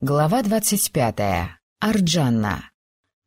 Глава двадцать пятая. Арджанна.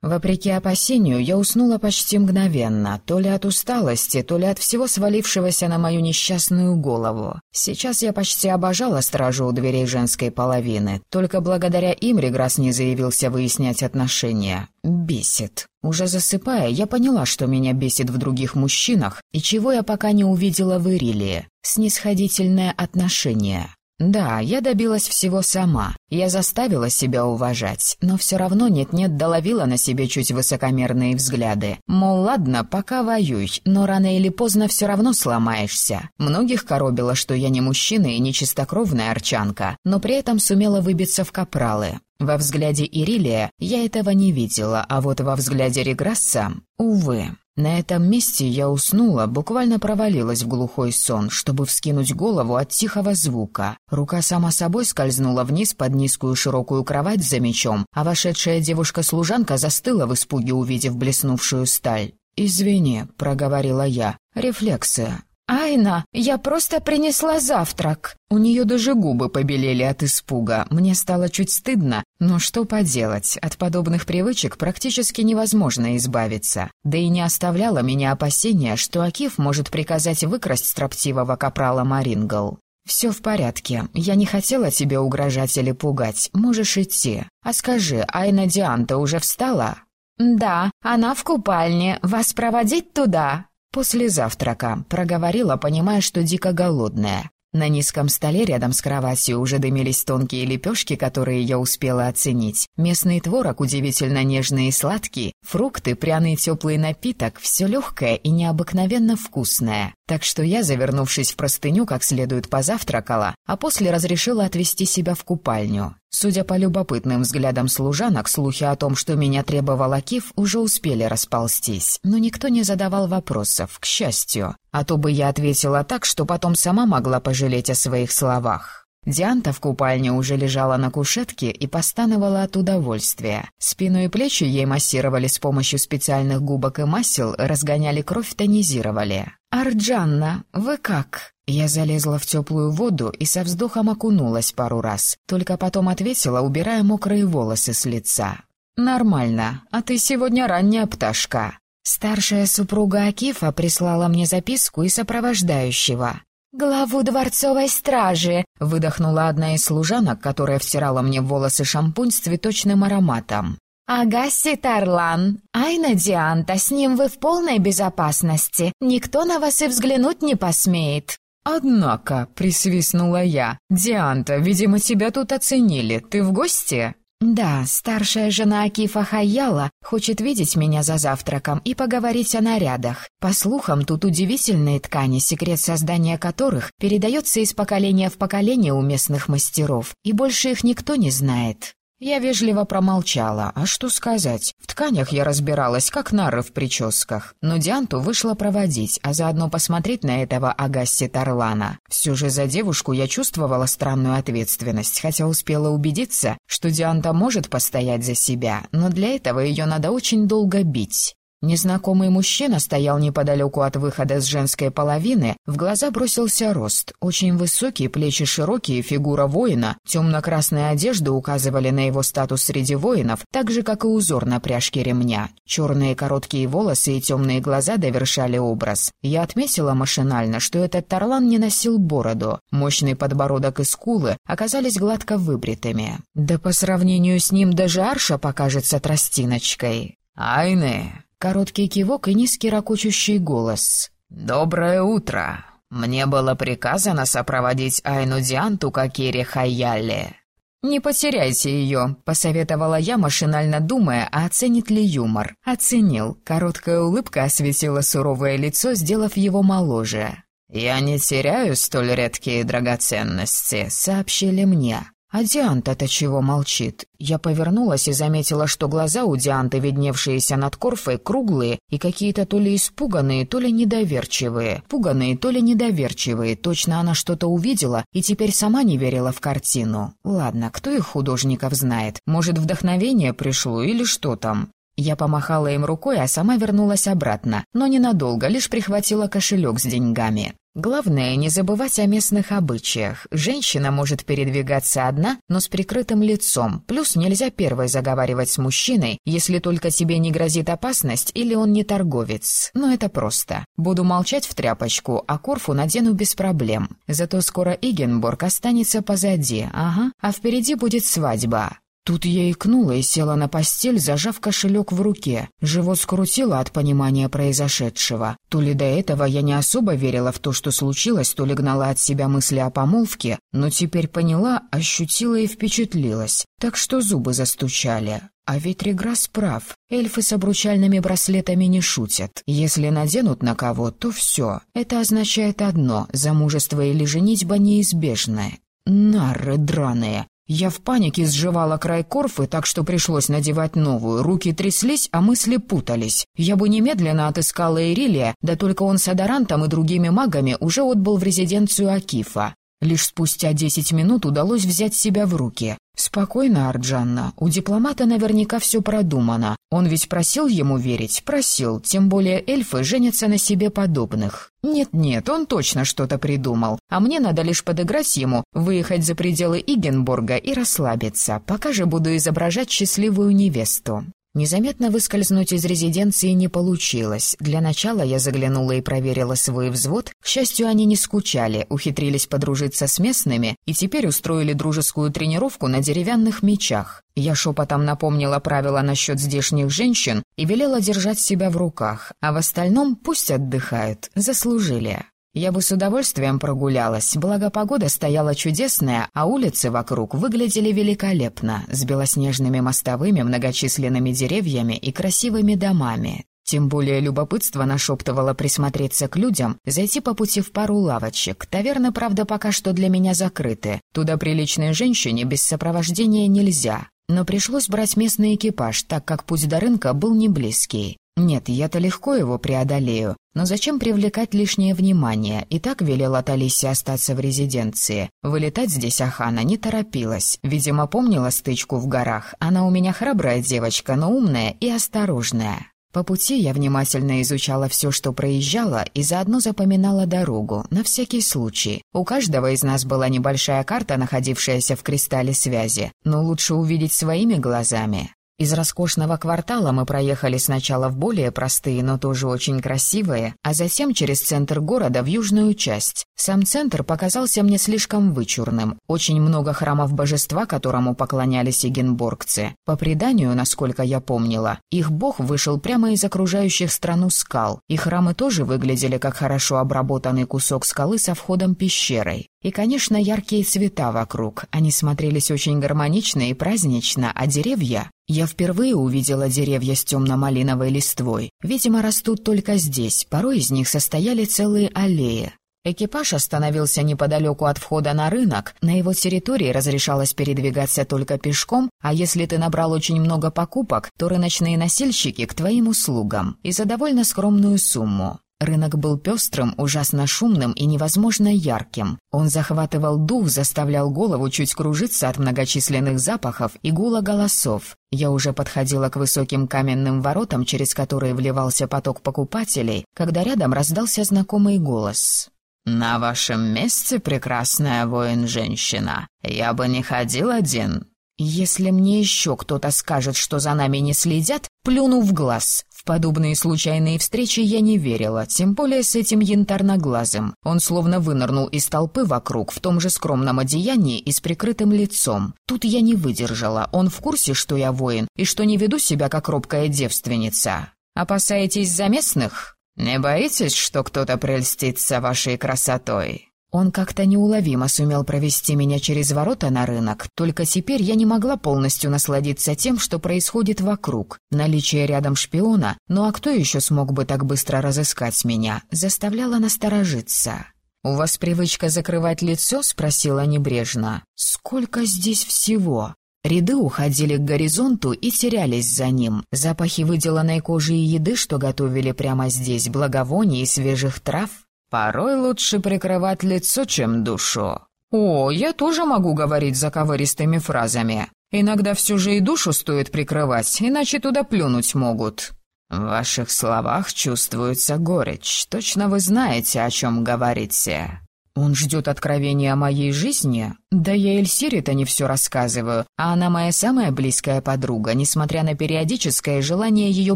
Вопреки опасению, я уснула почти мгновенно, то ли от усталости, то ли от всего свалившегося на мою несчастную голову. Сейчас я почти обожала стражу у дверей женской половины, только благодаря им Реграс не заявился выяснять отношения. Бесит. Уже засыпая, я поняла, что меня бесит в других мужчинах, и чего я пока не увидела в Ирилии. Снисходительное отношение. Да, я добилась всего сама. Я заставила себя уважать, но все равно нет-нет доловила на себе чуть высокомерные взгляды. Мол, ладно, пока воюй, но рано или поздно все равно сломаешься. Многих коробило, что я не мужчина и не чистокровная арчанка, но при этом сумела выбиться в капралы. Во взгляде Ирилия я этого не видела, а вот во взгляде Реграсса — увы. На этом месте я уснула, буквально провалилась в глухой сон, чтобы вскинуть голову от тихого звука. Рука сама собой скользнула вниз под низкую широкую кровать за мечом, а вошедшая девушка-служанка застыла в испуге, увидев блеснувшую сталь. «Извини», — проговорила я, — «рефлексы». «Айна, я просто принесла завтрак!» У нее даже губы побелели от испуга. Мне стало чуть стыдно, но что поделать, от подобных привычек практически невозможно избавиться. Да и не оставляло меня опасения, что Акиф может приказать выкрасть строптивого капрала Марингл. «Все в порядке. Я не хотела тебе угрожать или пугать. Можешь идти. А скажи, Айна Дианта уже встала?» «Да, она в купальне. Вас проводить туда?» «После завтрака», — проговорила, понимая, что дико голодная. На низком столе рядом с кроватью уже дымились тонкие лепешки, которые я успела оценить. Местный творог удивительно нежный и сладкий, фрукты, пряный теплый напиток, все легкое и необыкновенно вкусное. Так что я, завернувшись в простыню, как следует позавтракала, а после разрешила отвести себя в купальню. Судя по любопытным взглядам служанок, слухи о том, что меня требовал Акиф, уже успели расползтись, но никто не задавал вопросов, к счастью. А то бы я ответила так, что потом сама могла пожалеть о своих словах. Дианта в купальне уже лежала на кушетке и постановала от удовольствия. Спину и плечи ей массировали с помощью специальных губок и масел, разгоняли кровь, тонизировали. «Арджанна, вы как?» Я залезла в теплую воду и со вздохом окунулась пару раз, только потом ответила, убирая мокрые волосы с лица. «Нормально, а ты сегодня ранняя пташка». Старшая супруга Акифа прислала мне записку и сопровождающего. «Главу дворцовой стражи!» — выдохнула одна из служанок, которая втирала мне в волосы шампунь с цветочным ароматом. «Агаси Тарлан, Айна Дианта, с ним вы в полной безопасности. Никто на вас и взглянуть не посмеет». «Однако», — присвистнула я, — «Дианта, видимо, тебя тут оценили. Ты в гости?» «Да, старшая жена Акифа Хаяла хочет видеть меня за завтраком и поговорить о нарядах. По слухам, тут удивительные ткани, секрет создания которых передается из поколения в поколение у местных мастеров, и больше их никто не знает». Я вежливо промолчала. А что сказать? В тканях я разбиралась, как нары в прическах. Но Дианту вышла проводить, а заодно посмотреть на этого Агасси Тарлана. Все же за девушку я чувствовала странную ответственность, хотя успела убедиться, что Дианта может постоять за себя, но для этого ее надо очень долго бить. Незнакомый мужчина стоял неподалеку от выхода с женской половины, в глаза бросился рост. Очень высокие, плечи широкие, фигура воина, темно-красные одежды указывали на его статус среди воинов, так же, как и узор на пряжке ремня. Черные короткие волосы и темные глаза довершали образ. Я отметила машинально, что этот Тарлан не носил бороду. Мощный подбородок и скулы оказались гладко выбритыми. Да по сравнению с ним даже Арша покажется тростиночкой. «Айны!» Короткий кивок и низкий ракочущий голос. «Доброе утро! Мне было приказано сопроводить Айну Дианту к Акире Хайяле». «Не потеряйте ее», — посоветовала я, машинально думая, а оценит ли юмор. Оценил. Короткая улыбка осветила суровое лицо, сделав его моложе. «Я не теряю столь редкие драгоценности», — сообщили мне. «А Дианта-то чего молчит?» Я повернулась и заметила, что глаза у Дианты, видневшиеся над Корфой, круглые и какие-то то ли испуганные, то ли недоверчивые. Пуганные, то ли недоверчивые. Точно она что-то увидела и теперь сама не верила в картину. Ладно, кто их художников знает? Может, вдохновение пришло или что там? Я помахала им рукой, а сама вернулась обратно, но ненадолго, лишь прихватила кошелек с деньгами. Главное, не забывать о местных обычаях. Женщина может передвигаться одна, но с прикрытым лицом. Плюс нельзя первой заговаривать с мужчиной, если только тебе не грозит опасность или он не торговец. Но это просто. Буду молчать в тряпочку, а Корфу надену без проблем. Зато скоро Игенборг останется позади, ага, а впереди будет свадьба. Тут я икнула и села на постель, зажав кошелек в руке. Живот скрутило от понимания произошедшего. То ли до этого я не особо верила в то, что случилось, то ли гнала от себя мысли о помолвке, но теперь поняла, ощутила и впечатлилась. Так что зубы застучали. А ведь Реграсс прав. Эльфы с обручальными браслетами не шутят. Если наденут на кого, то все. Это означает одно — замужество или женитьба неизбежны. Нары драные. Я в панике сживала край корфы, так что пришлось надевать новую. Руки тряслись, а мысли путались. Я бы немедленно отыскала Ирилия, да только он с Адарантом и другими магами уже отбыл в резиденцию Акифа. Лишь спустя десять минут удалось взять себя в руки. «Спокойно, Арджанна. У дипломата наверняка все продумано. Он ведь просил ему верить? Просил. Тем более эльфы женятся на себе подобных. Нет-нет, он точно что-то придумал. А мне надо лишь подыграть ему, выехать за пределы Игенбурга и расслабиться. Пока же буду изображать счастливую невесту». Незаметно выскользнуть из резиденции не получилось. Для начала я заглянула и проверила свой взвод. К счастью, они не скучали, ухитрились подружиться с местными и теперь устроили дружескую тренировку на деревянных мечах. Я шепотом напомнила правила насчет здешних женщин и велела держать себя в руках, а в остальном пусть отдыхают, заслужили. Я бы с удовольствием прогулялась, благо погода стояла чудесная, а улицы вокруг выглядели великолепно, с белоснежными мостовыми, многочисленными деревьями и красивыми домами. Тем более любопытство нашептывало присмотреться к людям, зайти по пути в пару лавочек. Таверны, правда, пока что для меня закрыты. Туда приличной женщине без сопровождения нельзя. Но пришлось брать местный экипаж, так как путь до рынка был не близкий. Нет, я-то легко его преодолею, но зачем привлекать лишнее внимание? И так велела Талисе остаться в резиденции. Вылетать здесь Ахана не торопилась. Видимо, помнила стычку в горах. Она у меня храбрая девочка, но умная и осторожная. По пути я внимательно изучала все, что проезжала, и заодно запоминала дорогу, на всякий случай. У каждого из нас была небольшая карта, находившаяся в кристалле связи, но лучше увидеть своими глазами. Из роскошного квартала мы проехали сначала в более простые, но тоже очень красивые, а затем через центр города в южную часть. Сам центр показался мне слишком вычурным. Очень много храмов божества, которому поклонялись егенборгцы. По преданию, насколько я помнила, их бог вышел прямо из окружающих страну скал, и храмы тоже выглядели как хорошо обработанный кусок скалы со входом пещерой. И, конечно, яркие цвета вокруг. Они смотрелись очень гармонично и празднично, а деревья... Я впервые увидела деревья с темно-малиновой листвой. Видимо, растут только здесь. Порой из них состояли целые аллеи. Экипаж остановился неподалеку от входа на рынок. На его территории разрешалось передвигаться только пешком, а если ты набрал очень много покупок, то рыночные носильщики к твоим услугам и за довольно скромную сумму. Рынок был пестрым, ужасно шумным и невозможно ярким. Он захватывал дух, заставлял голову чуть кружиться от многочисленных запахов и гула голосов. Я уже подходила к высоким каменным воротам, через которые вливался поток покупателей, когда рядом раздался знакомый голос. «На вашем месте, прекрасная воин-женщина, я бы не ходил один». «Если мне еще кто-то скажет, что за нами не следят, плюну в глаз. В подобные случайные встречи я не верила, тем более с этим янтарноглазым. Он словно вынырнул из толпы вокруг в том же скромном одеянии и с прикрытым лицом. Тут я не выдержала. Он в курсе, что я воин, и что не веду себя как робкая девственница. «Опасаетесь за местных?» «Не боитесь, что кто-то прельстится вашей красотой?» Он как-то неуловимо сумел провести меня через ворота на рынок, только теперь я не могла полностью насладиться тем, что происходит вокруг. Наличие рядом шпиона, ну а кто еще смог бы так быстро разыскать меня, заставляло насторожиться. «У вас привычка закрывать лицо?» — спросила небрежно. «Сколько здесь всего?» Ряды уходили к горизонту и терялись за ним. Запахи выделанной кожи и еды, что готовили прямо здесь, благовоний и свежих трав, Порой лучше прикрывать лицо, чем душу. О, я тоже могу говорить заковыристыми фразами. Иногда все же и душу стоит прикрывать, иначе туда плюнуть могут. В ваших словах чувствуется горечь. Точно вы знаете, о чем говорите. Он ждет откровения о моей жизни? Да я Эльсире-то не все рассказываю, а она моя самая близкая подруга, несмотря на периодическое желание ее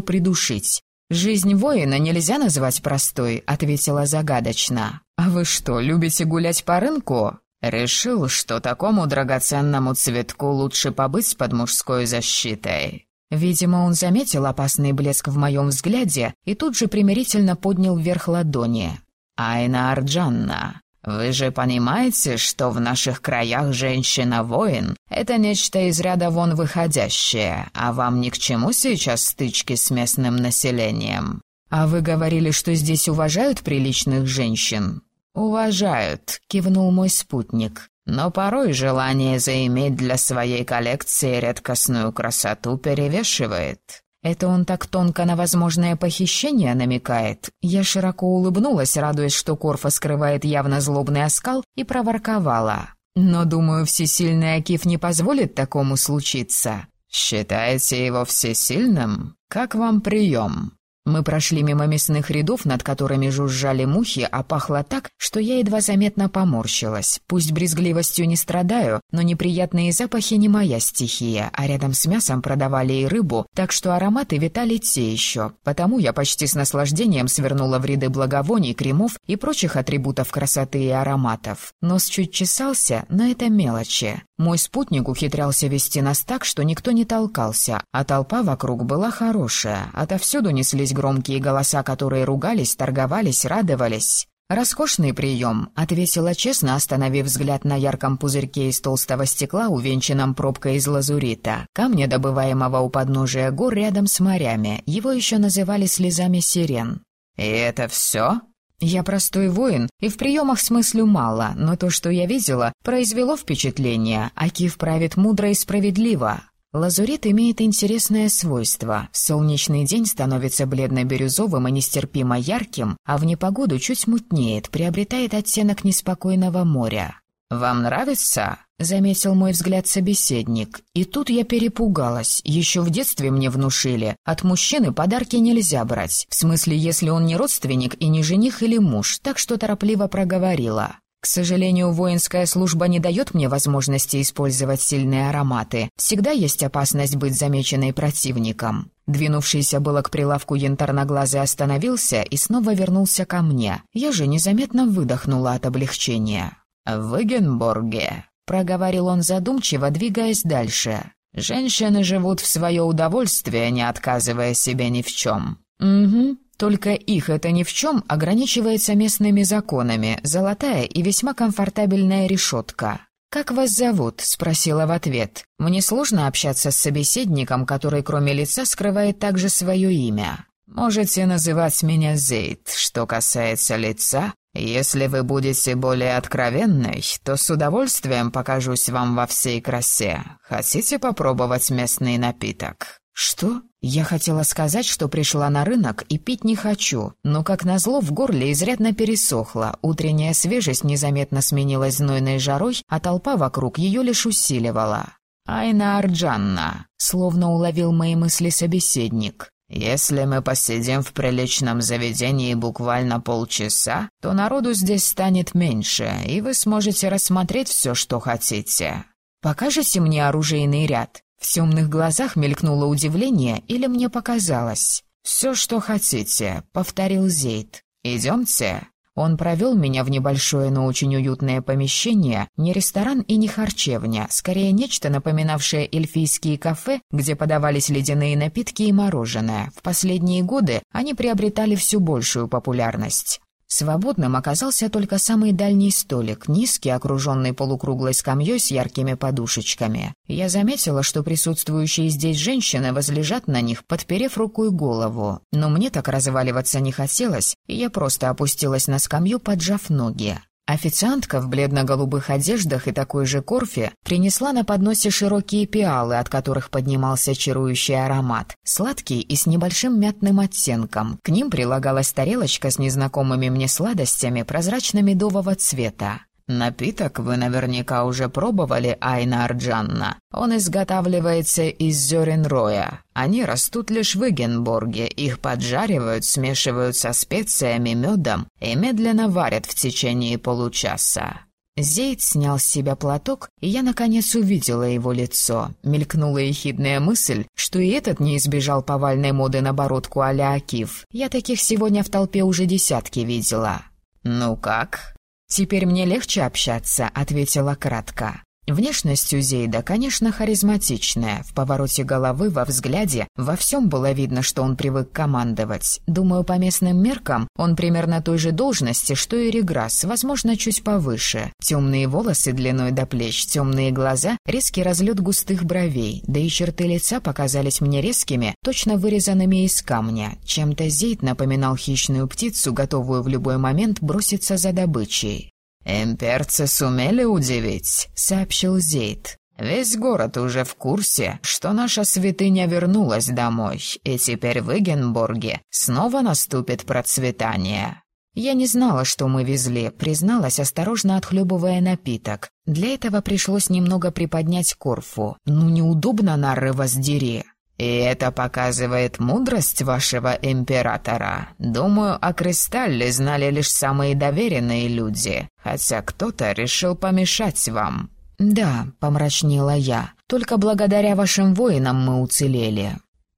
придушить. «Жизнь воина нельзя назвать простой», — ответила загадочно. «А вы что, любите гулять по рынку?» Решил, что такому драгоценному цветку лучше побыть под мужской защитой. Видимо, он заметил опасный блеск в моем взгляде и тут же примирительно поднял вверх ладони. «Айна Арджанна, вы же понимаете, что в наших краях женщина-воин — это нечто из ряда вон выходящее, а вам ни к чему сейчас стычки с местным населением?» «А вы говорили, что здесь уважают приличных женщин?» «Уважают», — кивнул мой спутник. «Но порой желание заиметь для своей коллекции редкостную красоту перевешивает». Это он так тонко на возможное похищение намекает. Я широко улыбнулась, радуясь, что Корфа скрывает явно злобный оскал, и проворковала. Но, думаю, всесильный Акиф не позволит такому случиться. «Считаете его всесильным? Как вам прием?» Мы прошли мимо мясных рядов, над которыми жужжали мухи, а пахло так, что я едва заметно поморщилась. Пусть брезгливостью не страдаю, но неприятные запахи не моя стихия, а рядом с мясом продавали и рыбу, так что ароматы витали те еще. Потому я почти с наслаждением свернула в ряды благовоний, кремов и прочих атрибутов красоты и ароматов. Нос чуть чесался, но это мелочи. Мой спутник ухитрялся вести нас так, что никто не толкался, а толпа вокруг была хорошая. Отовсюду неслись громкие голоса, которые ругались, торговались, радовались. «Роскошный прием», — ответила честно, остановив взгляд на ярком пузырьке из толстого стекла, увенчанном пробкой из лазурита, камня, добываемого у подножия гор рядом с морями. Его еще называли слезами сирен. «И это все?» Я простой воин, и в приемах смыслю мало, но то, что я видела, произвело впечатление. Акив правит мудро и справедливо. Лазурит имеет интересное свойство. В солнечный день становится бледно-бирюзовым и нестерпимо ярким, а в непогоду чуть мутнеет, приобретает оттенок неспокойного моря. «Вам нравится?» — заметил мой взгляд собеседник. И тут я перепугалась. Еще в детстве мне внушили. От мужчины подарки нельзя брать. В смысле, если он не родственник и не жених или муж, так что торопливо проговорила. К сожалению, воинская служба не дает мне возможности использовать сильные ароматы. Всегда есть опасность быть замеченной противником. Двинувшийся было к прилавку янтарноглазый остановился и снова вернулся ко мне. Я же незаметно выдохнула от облегчения. «В Эгенборге», — проговорил он задумчиво, двигаясь дальше. «Женщины живут в свое удовольствие, не отказывая себе ни в чем». «Угу, только их это ни в чем ограничивается местными законами, золотая и весьма комфортабельная решетка». «Как вас зовут?» — спросила в ответ. «Мне сложно общаться с собеседником, который кроме лица скрывает также свое имя. Можете называть меня Зейд. Что касается лица, если вы будете более откровенной, то с удовольствием покажусь вам во всей красе. Хотите попробовать местный напиток?» «Что?» Я хотела сказать, что пришла на рынок и пить не хочу, но, как назло, в горле изрядно пересохло, утренняя свежесть незаметно сменилась знойной жарой, а толпа вокруг ее лишь усиливала. «Айна Арджанна», — словно уловил мои мысли собеседник. Если мы посидим в приличном заведении буквально полчаса, то народу здесь станет меньше, и вы сможете рассмотреть все, что хотите. Покажете мне оружейный ряд? В темных глазах мелькнуло удивление или мне показалось? «Все, что хотите», — повторил Зейд. «Идемте». Он провел меня в небольшое, но очень уютное помещение, не ресторан и не харчевня, скорее нечто напоминавшее эльфийские кафе, где подавались ледяные напитки и мороженое. В последние годы они приобретали всю большую популярность. Свободным оказался только самый дальний столик, низкий, окруженный полукруглой скамьей с яркими подушечками. Я заметила, что присутствующие здесь женщины возлежат на них, подперев рукой голову. Но мне так разваливаться не хотелось, и я просто опустилась на скамью, поджав ноги. Официантка в бледно-голубых одеждах и такой же корфе принесла на подносе широкие пиалы, от которых поднимался чарующий аромат, сладкий и с небольшим мятным оттенком. К ним прилагалась тарелочка с незнакомыми мне сладостями прозрачно-медового цвета. Напиток вы наверняка уже пробовали, Айна Арджанна. Он изготавливается из зерен роя. Они растут лишь в Эгенборге, их поджаривают, смешивают со специями, медом и медленно варят в течение получаса. Зейд снял с себя платок, и я, наконец, увидела его лицо. Мелькнула ехидная мысль, что и этот не избежал повальной моды на бородку а-ля Акиф. Я таких сегодня в толпе уже десятки видела. «Ну как?» «Теперь мне легче общаться», — ответила кратко. Внешность у Зейда, конечно, харизматичная. В повороте головы, во взгляде, во всем было видно, что он привык командовать. Думаю, по местным меркам он примерно той же должности, что и Реграсс, возможно, чуть повыше. Темные волосы длиной до плеч, темные глаза, резкий разлет густых бровей, да и черты лица показались мне резкими, точно вырезанными из камня. Чем-то Зейд напоминал хищную птицу, готовую в любой момент броситься за добычей. «Имперцы сумели удивить», — сообщил Зейд. «Весь город уже в курсе, что наша святыня вернулась домой, и теперь в Игенбурге снова наступит процветание». Я не знала, что мы везли, призналась, осторожно отхлебывая напиток. Для этого пришлось немного приподнять корфу. Ну, неудобно, нары воздери. «И это показывает мудрость вашего императора. Думаю, о Кристалле знали лишь самые доверенные люди, хотя кто-то решил помешать вам». «Да», — помрачнела я, — «только благодаря вашим воинам мы уцелели».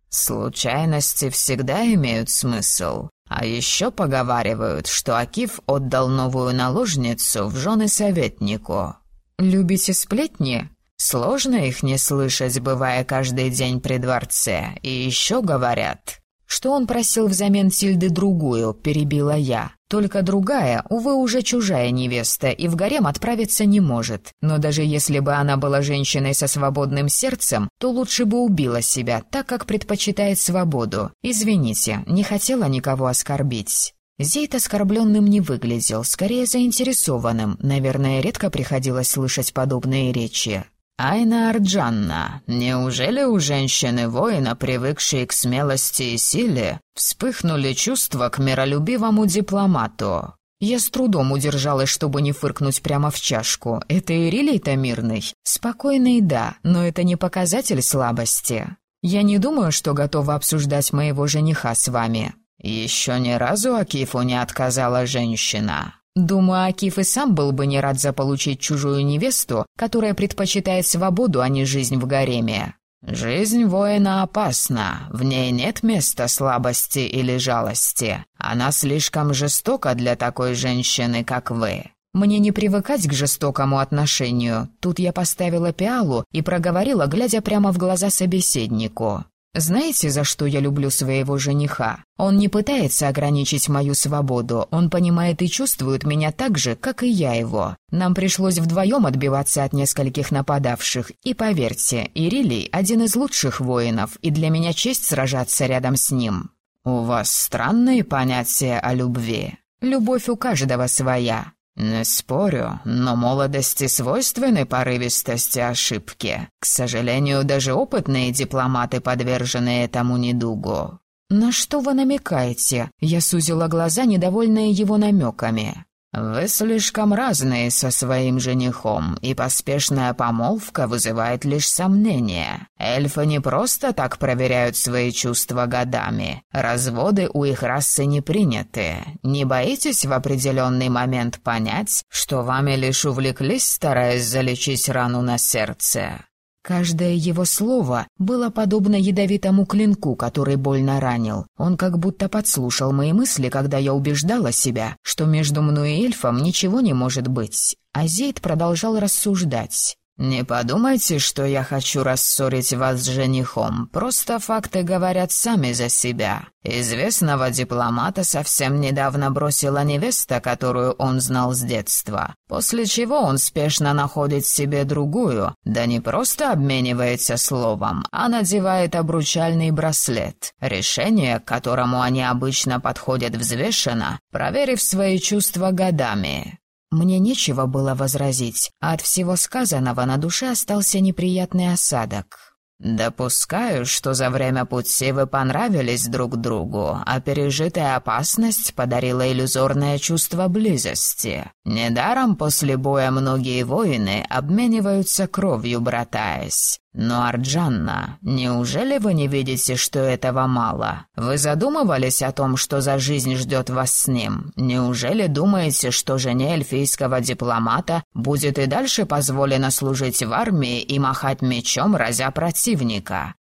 «Случайности всегда имеют смысл. А еще поговаривают, что Акиф отдал новую наложницу в жены советнику». «Любите сплетни?» Сложно их не слышать, бывая каждый день при дворце. И еще говорят, что он просил взамен Тильды другую, перебила я. Только другая, увы, уже чужая невеста, и в гарем отправиться не может. Но даже если бы она была женщиной со свободным сердцем, то лучше бы убила себя, так как предпочитает свободу. Извините, не хотела никого оскорбить. Зейт оскорбленным не выглядел, скорее заинтересованным. Наверное, редко приходилось слышать подобные речи. «Айна Арджанна, неужели у женщины-воина, привыкшей к смелости и силе, вспыхнули чувства к миролюбивому дипломату?» Я с трудом удержалась, чтобы не фыркнуть прямо в чашку. Это Ирилей-то мирный? Спокойный, да, но это не показатель слабости. Я не думаю, что готова обсуждать моего жениха с вами. Еще ни разу Акифу не отказала женщина. Думаю, Акиф и сам был бы не рад заполучить чужую невесту, которая предпочитает свободу, а не жизнь в гареме. «Жизнь воина опасна, в ней нет места слабости или жалости. Она слишком жестока для такой женщины, как вы. Мне не привыкать к жестокому отношению. Тут я поставила пиалу и проговорила, глядя прямо в глаза собеседнику. Знаете, за что я люблю своего жениха? Он не пытается ограничить мою свободу, он понимает и чувствует меня так же, как и я его. Нам пришлось вдвоем отбиваться от нескольких нападавших, и поверьте, Ирилий — один из лучших воинов, и для меня честь сражаться рядом с ним. У вас странные понятия о любви. Любовь у каждого своя. «Не спорю, но молодости свойственны порывистости ошибки. К сожалению, даже опытные дипломаты подвержены этому недугу». «На что вы намекаете?» Я сузила глаза, недовольная его намеками. «Вы слишком разные со своим женихом, и поспешная помолвка вызывает лишь сомнения. Эльфы не просто так проверяют свои чувства годами. Разводы у их расы не приняты. Не боитесь в определенный момент понять, что вами лишь увлеклись, стараясь залечить рану на сердце?» Каждое его слово было подобно ядовитому клинку, который больно ранил. Он как будто подслушал мои мысли, когда я убеждала себя, что между мной и эльфом ничего не может быть. А Зейд продолжал рассуждать. «Не подумайте, что я хочу рассорить вас с женихом. Просто факты говорят сами за себя. Известного дипломата совсем недавно бросила невеста, которую он знал с детства. После чего он спешно находит себе другую, да не просто обменивается словом, а надевает обручальный браслет. Решение, к которому они обычно подходят взвешенно, проверив свои чувства годами. Мне нечего было возразить, а от всего сказанного на душе остался неприятный осадок. Допускаю, что за время пути вы понравились друг другу, а пережитая опасность подарила иллюзорное чувство близости. Недаром после боя многие воины обмениваются кровью, братаясь. Но, Арджанна, неужели вы не видите, что этого мало? Вы задумывались о том, что за жизнь ждет вас с ним? Неужели думаете, что жене эльфийского дипломата будет и дальше позволено служить в армии и махать мечом, разя противника?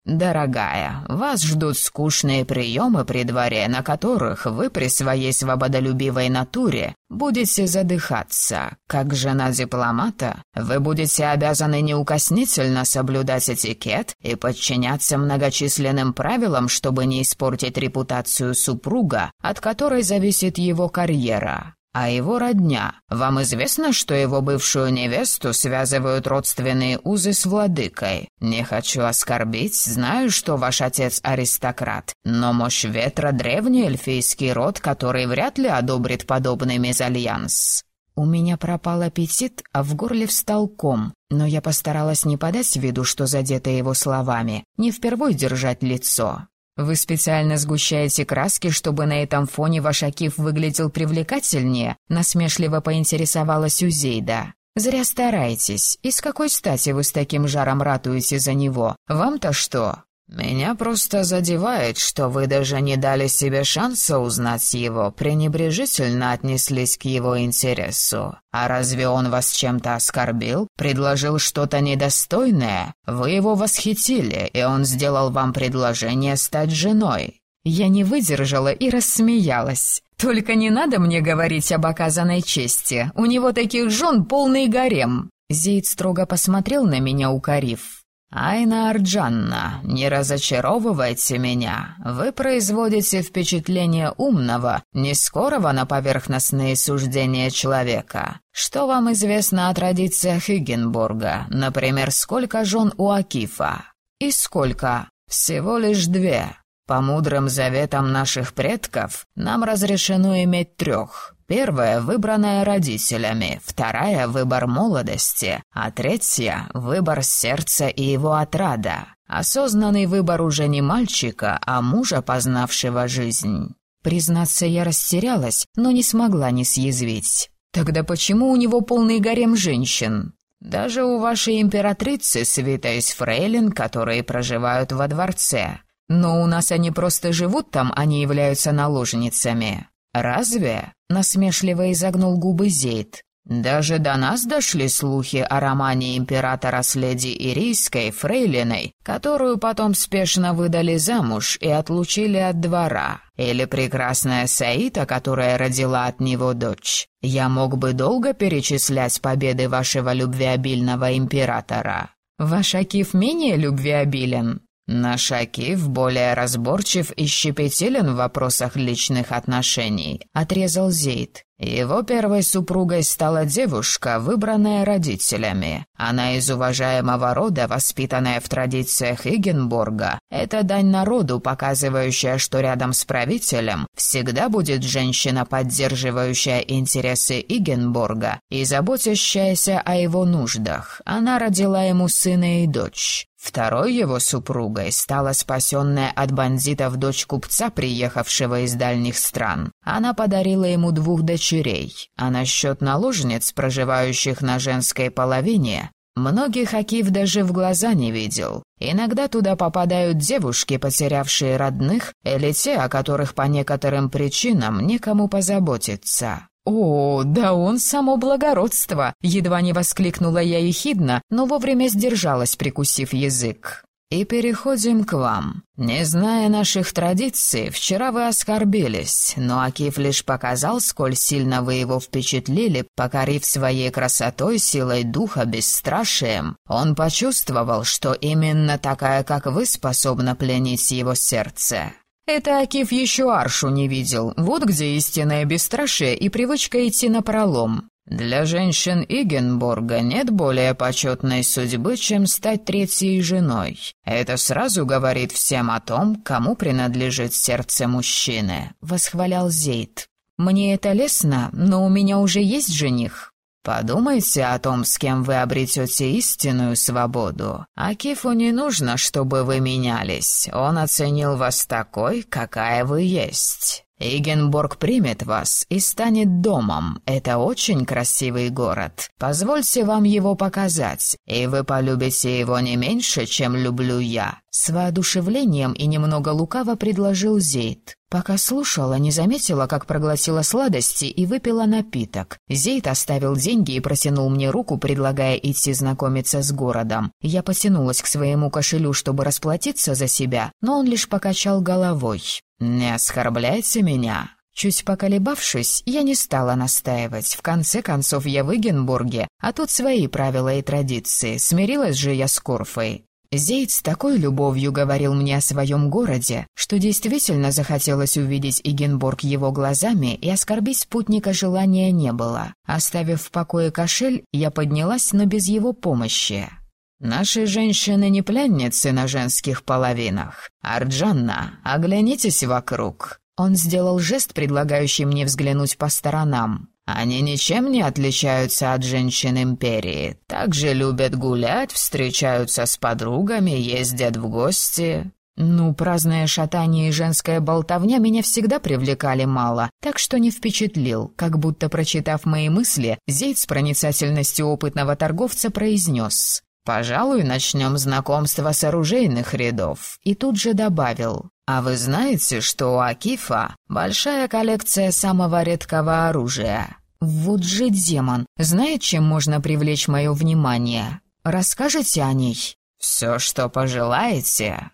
«Дорогая, вас ждут скучные приемы при дворе, на которых вы при своей свободолюбивой натуре будете задыхаться. Как жена дипломата, вы будете обязаны неукоснительно соблюдать этикет и подчиняться многочисленным правилам, чтобы не испортить репутацию супруга, от которой зависит его карьера. А его родня. Вам известно, что его бывшую невесту связывают родственные узы с владыкой? Не хочу оскорбить, знаю, что ваш отец аристократ, но мощь ветра — древний эльфийский род, который вряд ли одобрит подобный мезальянс». У меня пропал аппетит, а в горле встал ком, но я постаралась не подать виду, что задета его словами, не впервой держать лицо. Вы специально сгущаете краски, чтобы на этом фоне ваш Акиф выглядел привлекательнее?» Насмешливо поинтересовалась Узейда. «Зря стараетесь. И с какой стати вы с таким жаром ратуете за него? Вам-то что?» «Меня просто задевает, что вы даже не дали себе шанса узнать его, пренебрежительно отнеслись к его интересу. А разве он вас чем-то оскорбил? Предложил что-то недостойное? Вы его восхитили, и он сделал вам предложение стать женой». Я не выдержала и рассмеялась. «Только не надо мне говорить об оказанной чести. У него таких жен полный гарем». Зейд строго посмотрел на меня, укорив. «Айна Арджанна, не разочаровывайте меня. Вы производите впечатление умного, не скорого на поверхностные суждения человека. Что вам известно о традициях Игенбурга? Например, сколько жен у Акифа? И сколько? Всего лишь две. По мудрым заветам наших предков нам разрешено иметь трех. Первая, выбранная родителями, вторая — выбор молодости, а третья — выбор сердца и его отрада. Осознанный выбор уже не мальчика, а мужа, познавшего жизнь. Признаться, я растерялась, но не смогла не съязвить. Тогда почему у него полный гарем женщин? Даже у вашей императрицы свита из фрейлин, которые проживают во дворце. Но у нас они просто живут там, они являются наложницами. «Разве?» — насмешливо изогнул губы Зейд. «Даже до нас дошли слухи о романе императора с леди Ирийской, фрейлиной, которую потом спешно выдали замуж и отлучили от двора. Или прекрасная Саита, которая родила от него дочь. Я мог бы долго перечислять победы вашего любвеобильного императора». «Ваш Акиф менее любвеобилен?» Наш Акиф более разборчив и щепетилен в вопросах личных отношений, отрезал Зейд. Его первой супругой стала девушка, выбранная родителями. Она из уважаемого рода, воспитанная в традициях Игенбурга. Это дань народу, показывающая, что рядом с правителем всегда будет женщина, поддерживающая интересы Игенбурга и заботящаяся о его нуждах. Она родила ему сына и дочь. Второй его супругой стала спасенная от бандитов дочь купца, приехавшего из дальних стран. Она подарила ему двух дочерей, а насчет наложниц, проживающих на женской половине, многих Акив даже в глаза не видел. Иногда туда попадают девушки, потерявшие родных, или те, о которых по некоторым причинам некому позаботиться. «О, да он само благородство!» — едва не воскликнула я ехидно, но вовремя сдержалась, прикусив язык. «И переходим к вам. Не зная наших традиций, вчера вы оскорбились, но Акиф лишь показал, сколь сильно вы его впечатлили, покорив своей красотой, силой духа, бесстрашием. Он почувствовал, что именно такая, как вы, способна пленить его сердце». Это Акиф еще Аршу не видел. Вот где истинное бесстрашие и привычка идти на пролом. Для женщин Игенбурга нет более почетной судьбы, чем стать третьей женой. Это сразу говорит всем о том, кому принадлежит сердце мужчины», — восхвалял Зейд. «Мне это лестно, но у меня уже есть жених». Подумайте о том, с кем вы обретете истинную свободу. Акифу не нужно, чтобы вы менялись. Он оценил вас такой, какая вы есть. Игенборг примет вас и станет домом. Это очень красивый город. Позвольте вам его показать, и вы полюбите его не меньше, чем люблю я». С воодушевлением и немного лукаво предложил Зейд. Пока слушала, не заметила, как проглотила сладости и выпила напиток. Зейд оставил деньги и протянул мне руку, предлагая идти знакомиться с городом. Я потянулась к своему кошелю, чтобы расплатиться за себя, но он лишь покачал головой. «Не оскорбляйте меня». Чуть поколебавшись, я не стала настаивать. В конце концов, я в Игенбурге, а тут свои правила и традиции. Смирилась же я с Корфой. Зейд с такой любовью говорил мне о своем городе, что действительно захотелось увидеть Игенбург его глазами, и оскорбить спутника желания не было. Оставив в покое кошель, я поднялась, но без его помощи. «Наши женщины не пленницы на женских половинах. Арджанна, оглянитесь вокруг». Он сделал жест, предлагающий мне взглянуть по сторонам. Они ничем не отличаются от женщин империи. Также любят гулять, встречаются с подругами, ездят в гости. Ну, праздное шатание и женская болтовня меня всегда привлекали мало, так что не впечатлил. Как будто прочитав мои мысли, Зейд с проницательностью опытного торговца произнес. «Пожалуй, начнем знакомство с оружейных рядов». И тут же добавил. «А вы знаете, что у Акифа большая коллекция самого редкого оружия?» «Вот же демон! Знает, чем можно привлечь мое внимание? Расскажете о ней?» «Все, что пожелаете».